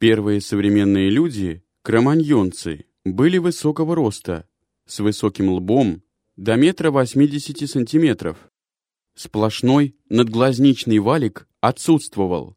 Первые современные люди, кроманьонцы, были высокого роста, с высоким лбом до метра 80 сантиметров. Сплошной надглазничный валик отсутствовал.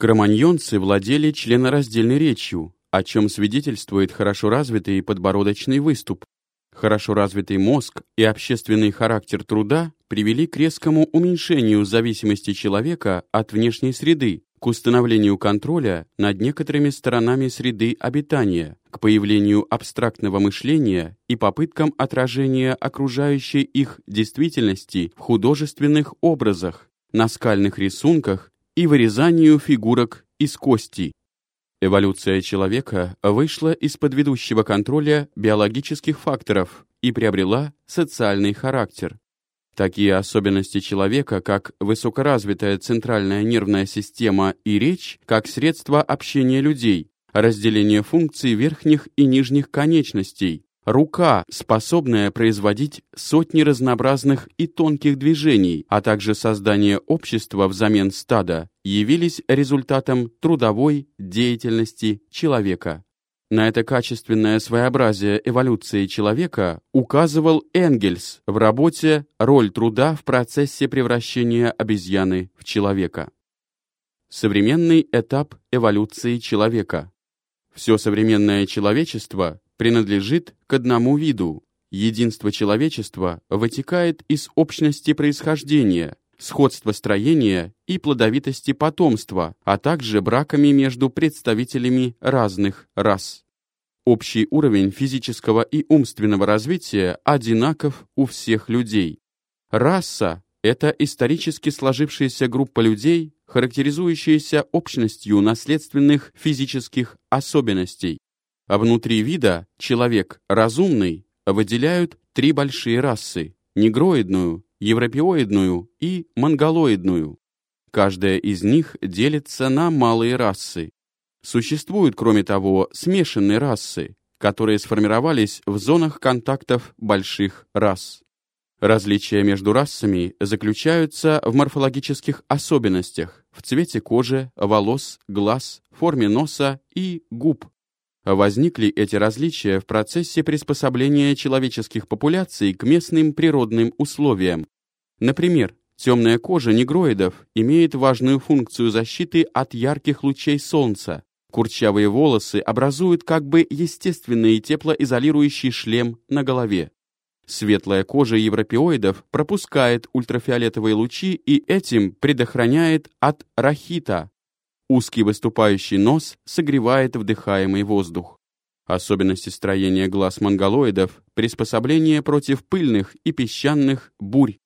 Кроманьонцы владели членораздельной речью, о чем свидетельствует хорошо развитый подбородочный выступ. Хорошо развитый мозг и общественный характер труда привели к резкому уменьшению зависимости человека от внешней среды, к установлению контроля над некоторыми сторонами среды обитания, к появлению абстрактного мышления и попыткам отражения окружающей их действительности в художественных образах, наскальных рисунках и вырезанию фигурок из кости. Эволюция человека вышла из-под ведущего контроля биологических факторов и приобрела социальный характер. Такие особенности человека, как высокоразвитая центральная нервная система и речь, как средство общения людей, разделение функций верхних и нижних конечностей, рука, способная производить сотни разнообразных и тонких движений, а также создание общества взамен стада, явились результатом трудовой деятельности человека. На это качественное своеобразие эволюции человека указывал Энгельс в работе «Роль труда в процессе превращения обезьяны в человека». Современный этап эволюции человека. Все современное человечество принадлежит к одному виду. Единство человечества вытекает из общности происхождения, сходства строения и плодовитости потомства, а также браками между представителями разных рас. Общий уровень физического и умственного развития одинаков у всех людей. Раса – это исторически сложившаяся группа людей, характеризующаяся общностью наследственных физических особенностей. А внутри вида человек разумный выделяют три большие расы – негроидную, европеоидную и монголоидную. Каждая из них делится на малые расы. Существуют, кроме того, смешанные расы, которые сформировались в зонах контактов больших рас. Различия между расами заключаются в морфологических особенностях, в цвете кожи, волос, глаз, форме носа и губ. Возникли эти различия в процессе приспособления человеческих популяций к местным природным условиям. Например, темная кожа негроидов имеет важную функцию защиты от ярких лучей солнца. Курчавые волосы образуют как бы естественный теплоизолирующий шлем на голове. Светлая кожа европеоидов пропускает ультрафиолетовые лучи и этим предохраняет от рахита, Узкий выступающий нос согревает вдыхаемый воздух. Особенности строения глаз монголоидов – приспособление против пыльных и песчаных бурь.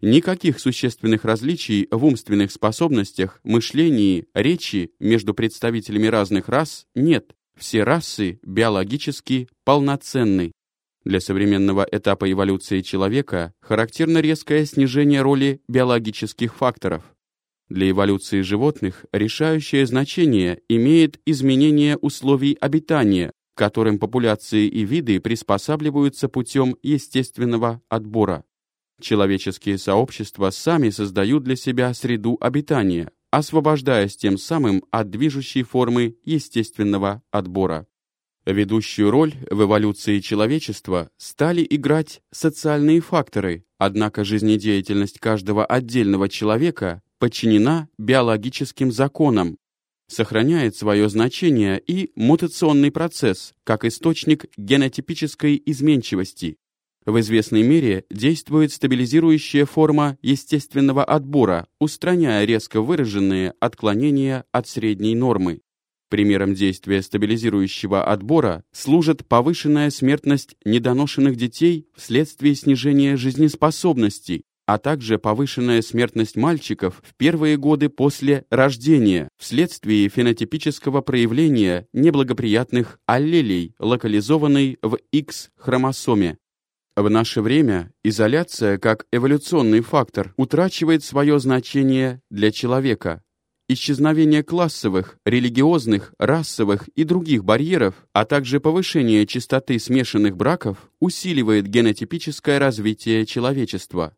Никаких существенных различий в умственных способностях, мышлении, речи между представителями разных рас нет. Все расы биологически полноценны. Для современного этапа эволюции человека характерно резкое снижение роли биологических факторов. Для эволюции животных решающее значение имеет изменение условий обитания, к которым популяции и виды приспосабливаются путем естественного отбора. Человеческие сообщества сами создают для себя среду обитания, освобождаясь тем самым от движущей формы естественного отбора. Ведущую роль в эволюции человечества стали играть социальные факторы, однако жизнедеятельность каждого отдельного человека подчинена биологическим законам, сохраняет свое значение и мутационный процесс как источник генотипической изменчивости. В известной мере действует стабилизирующая форма естественного отбора, устраняя резко выраженные отклонения от средней нормы. Примером действия стабилизирующего отбора служит повышенная смертность недоношенных детей вследствие снижения жизнеспособности, а также повышенная смертность мальчиков в первые годы после рождения вследствие фенотипического проявления неблагоприятных аллелей, локализованной в X-хромосоме. В наше время изоляция как эволюционный фактор утрачивает свое значение для человека. Исчезновение классовых, религиозных, расовых и других барьеров, а также повышение частоты смешанных браков усиливает генотипическое развитие человечества.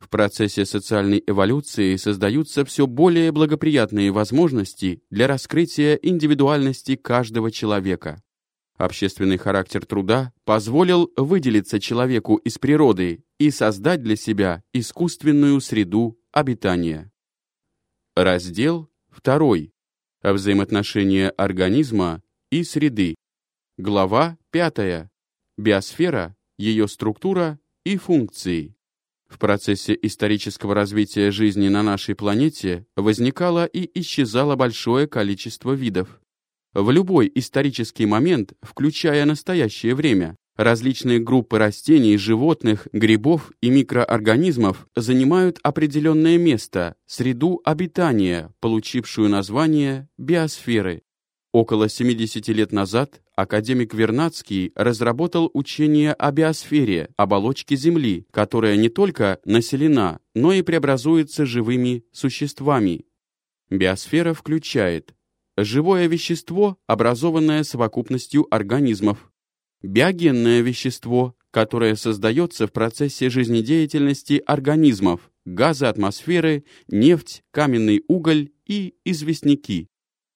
В процессе социальной эволюции создаются все более благоприятные возможности для раскрытия индивидуальности каждого человека. Общественный характер труда позволил выделиться человеку из природы и создать для себя искусственную среду обитания. Раздел 2. Взаимоотношения организма и среды. Глава 5. Биосфера, ее структура и функции. В процессе исторического развития жизни на нашей планете возникало и исчезало большое количество видов. В любой исторический момент, включая настоящее время, различные группы растений, животных, грибов и микроорганизмов занимают определенное место, среду обитания, получившую название биосферы. Около 70 лет назад академик Вернадский разработал учение о биосфере, оболочке Земли, которая не только населена, но и преобразуется живыми существами. Биосфера включает живое вещество, образованное совокупностью организмов, биогенное вещество, которое создается в процессе жизнедеятельности организмов, газы атмосферы, нефть, каменный уголь и известняки,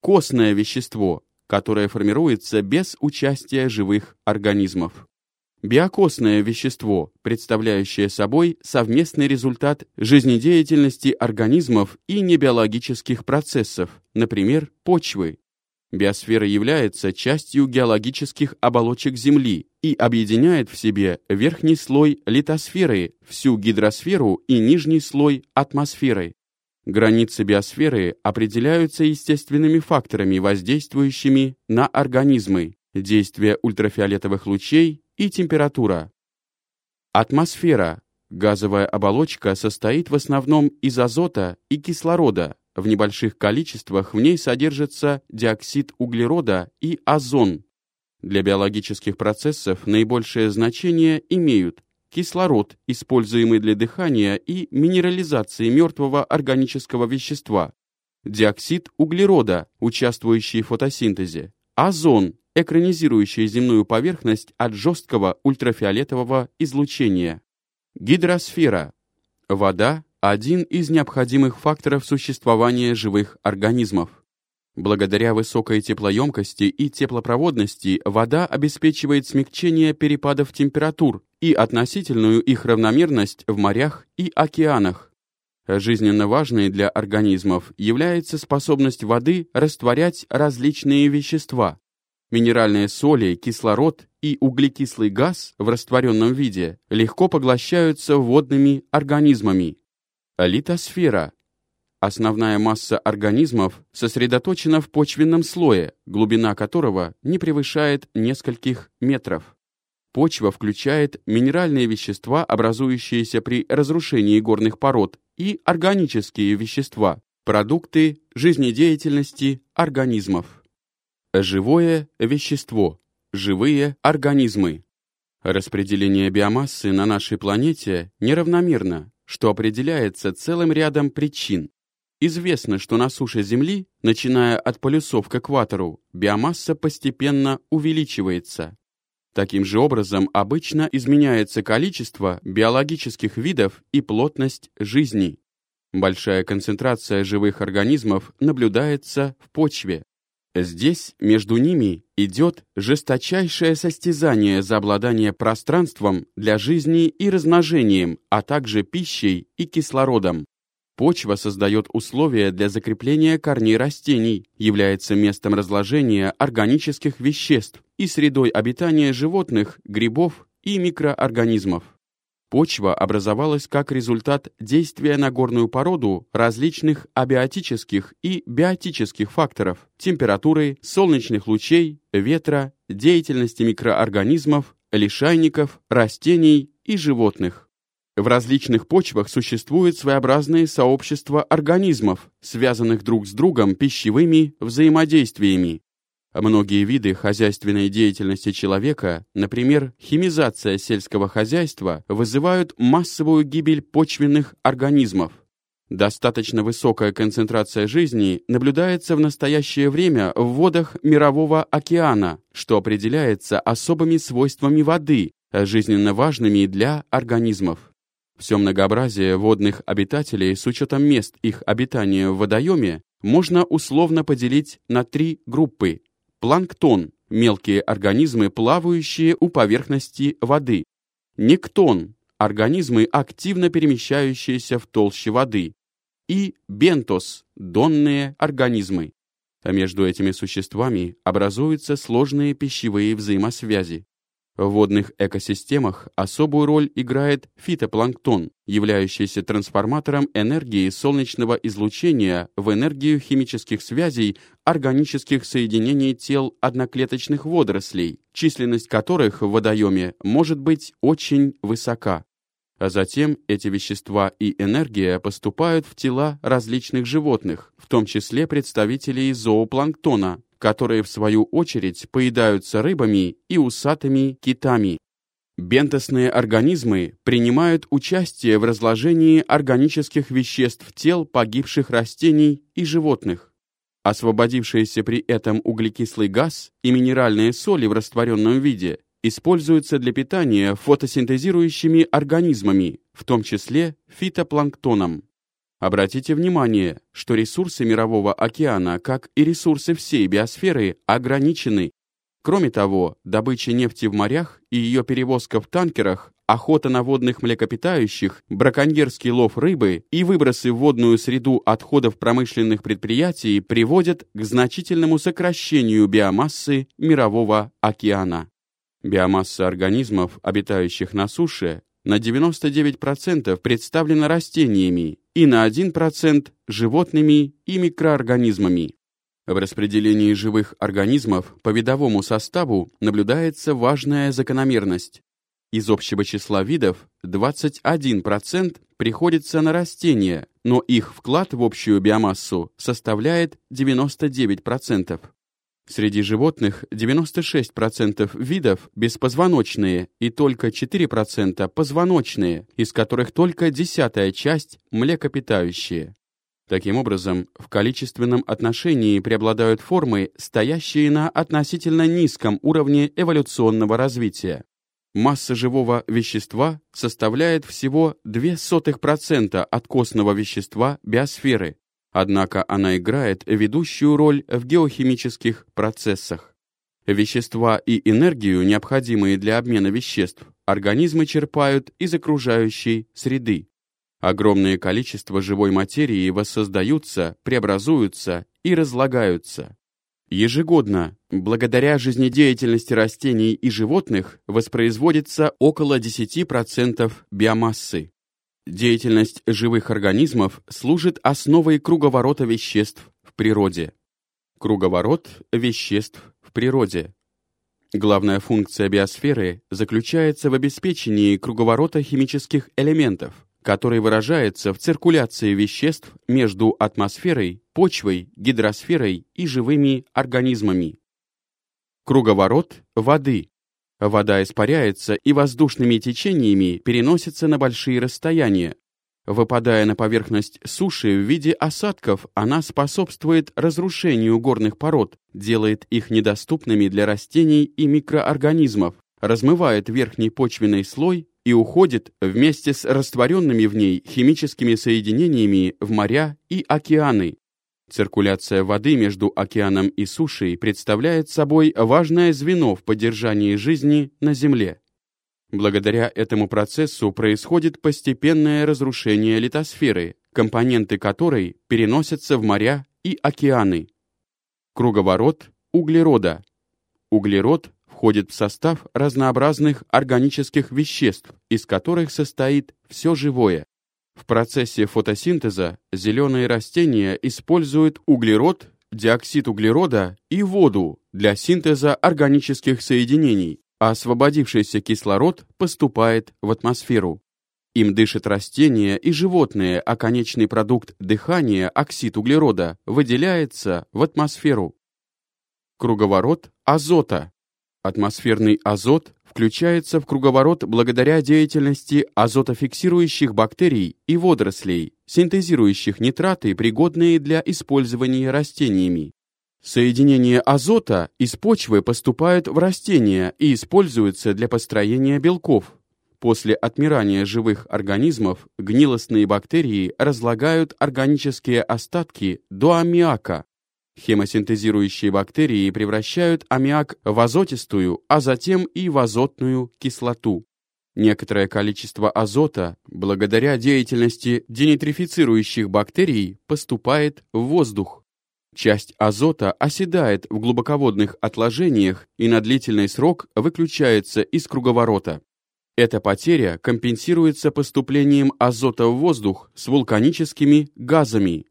костное вещество, которое формируется без участия живых организмов. Биокосное вещество, представляющее собой совместный результат жизнедеятельности организмов и небиологических процессов, например, почвы. Биосфера является частью геологических оболочек Земли и объединяет в себе верхний слой литосферы, всю гидросферу и нижний слой атмосферы. Границы биосферы определяются естественными факторами, воздействующими на организмы, действие ультрафиолетовых лучей и температура. Атмосфера. Газовая оболочка состоит в основном из азота и кислорода. В небольших количествах в ней содержится диоксид углерода и озон. Для биологических процессов наибольшее значение имеют кислород, используемый для дыхания и минерализации мертвого органического вещества, диоксид углерода, участвующий в фотосинтезе, озон, экранизирующий земную поверхность от жесткого ультрафиолетового излучения, гидросфера, вода – один из необходимых факторов существования живых организмов. Благодаря высокой теплоемкости и теплопроводности вода обеспечивает смягчение перепадов температур и относительную их равномерность в морях и океанах. Жизненно важной для организмов является способность воды растворять различные вещества. Минеральные соли, кислород и углекислый газ в растворенном виде легко поглощаются водными организмами. Литосфера Основная масса организмов сосредоточена в почвенном слое, глубина которого не превышает нескольких метров. Почва включает минеральные вещества, образующиеся при разрушении горных пород, и органические вещества, продукты жизнедеятельности организмов. Живое вещество. Живые организмы. Распределение биомассы на нашей планете неравномерно, что определяется целым рядом причин. Известно, что на суше Земли, начиная от полюсов к экватору, биомасса постепенно увеличивается. Таким же образом обычно изменяется количество биологических видов и плотность жизни. Большая концентрация живых организмов наблюдается в почве. Здесь между ними идет жесточайшее состязание за обладание пространством для жизни и размножением, а также пищей и кислородом. Почва создает условия для закрепления корней растений, является местом разложения органических веществ и средой обитания животных, грибов и микроорганизмов. Почва образовалась как результат действия на горную породу различных абиотических и биотических факторов, температуры, солнечных лучей, ветра, деятельности микроорганизмов, лишайников, растений и животных. В различных почвах существуют своеобразные сообщества организмов, связанных друг с другом пищевыми взаимодействиями. Многие виды хозяйственной деятельности человека, например, химизация сельского хозяйства, вызывают массовую гибель почвенных организмов. Достаточно высокая концентрация жизни наблюдается в настоящее время в водах Мирового океана, что определяется особыми свойствами воды, жизненно важными для организмов. Все многообразие водных обитателей с учетом мест их обитания в водоеме можно условно поделить на три группы. Планктон – мелкие организмы, плавающие у поверхности воды. Нектон – организмы, активно перемещающиеся в толще воды. И бентос – донные организмы. А между этими существами образуются сложные пищевые взаимосвязи. В водных экосистемах особую роль играет фитопланктон, являющийся трансформатором энергии солнечного излучения в энергию химических связей органических соединений тел одноклеточных водорослей, численность которых в водоеме может быть очень высока. А затем эти вещества и энергия поступают в тела различных животных, в том числе представителей зоопланктона, которые в свою очередь поедаются рыбами и усатыми китами. Бентосные организмы принимают участие в разложении органических веществ тел погибших растений и животных. Освободившийся при этом углекислый газ и минеральные соли в растворенном виде используются для питания фотосинтезирующими организмами, в том числе фитопланктоном. Обратите внимание, что ресурсы Мирового океана, как и ресурсы всей биосферы, ограничены. Кроме того, добыча нефти в морях и ее перевозка в танкерах, охота на водных млекопитающих, браконьерский лов рыбы и выбросы в водную среду отходов промышленных предприятий приводят к значительному сокращению биомассы Мирового океана. Биомасса организмов, обитающих на суше, на 99% представлена растениями и на 1% животными и микроорганизмами. В распределении живых организмов по видовому составу наблюдается важная закономерность. Из общего числа видов 21% приходится на растения, но их вклад в общую биомассу составляет 99%. Среди животных 96% видов беспозвоночные и только 4% позвоночные, из которых только десятая часть млекопитающие. Таким образом, в количественном отношении преобладают формы, стоящие на относительно низком уровне эволюционного развития. Масса живого вещества составляет всего 0,02% от костного вещества биосферы, Однако она играет ведущую роль в геохимических процессах. Вещества и энергию, необходимые для обмена веществ, организмы черпают из окружающей среды. Огромное количество живой материи воссоздаются, преобразуются и разлагаются. Ежегодно, благодаря жизнедеятельности растений и животных, воспроизводится около 10% биомассы. Деятельность живых организмов служит основой круговорота веществ в природе. Круговорот веществ в природе. Главная функция биосферы заключается в обеспечении круговорота химических элементов, который выражается в циркуляции веществ между атмосферой, почвой, гидросферой и живыми организмами. Круговорот воды Вода испаряется и воздушными течениями переносится на большие расстояния. Выпадая на поверхность суши в виде осадков, она способствует разрушению горных пород, делает их недоступными для растений и микроорганизмов, размывает верхний почвенный слой и уходит вместе с растворенными в ней химическими соединениями в моря и океаны. Циркуляция воды между океаном и сушей представляет собой важное звено в поддержании жизни на Земле. Благодаря этому процессу происходит постепенное разрушение литосферы, компоненты которой переносятся в моря и океаны. Круговорот углерода. Углерод входит в состав разнообразных органических веществ, из которых состоит все живое. В процессе фотосинтеза зеленые растения используют углерод, диоксид углерода и воду для синтеза органических соединений, а освободившийся кислород поступает в атмосферу. Им дышат растения и животные, а конечный продукт дыхания, оксид углерода, выделяется в атмосферу. Круговорот азота. Атмосферный азот включается в круговорот благодаря деятельности азотофиксирующих бактерий и водорослей, синтезирующих нитраты, пригодные для использования растениями. Соединения азота из почвы поступают в растения и используются для построения белков. После отмирания живых организмов гнилостные бактерии разлагают органические остатки до аммиака. Хемосинтезирующие бактерии превращают аммиак в азотистую, а затем и в азотную кислоту. Некоторое количество азота, благодаря деятельности денитрифицирующих бактерий, поступает в воздух. Часть азота оседает в глубоководных отложениях и на длительный срок выключается из круговорота. Эта потеря компенсируется поступлением азота в воздух с вулканическими газами,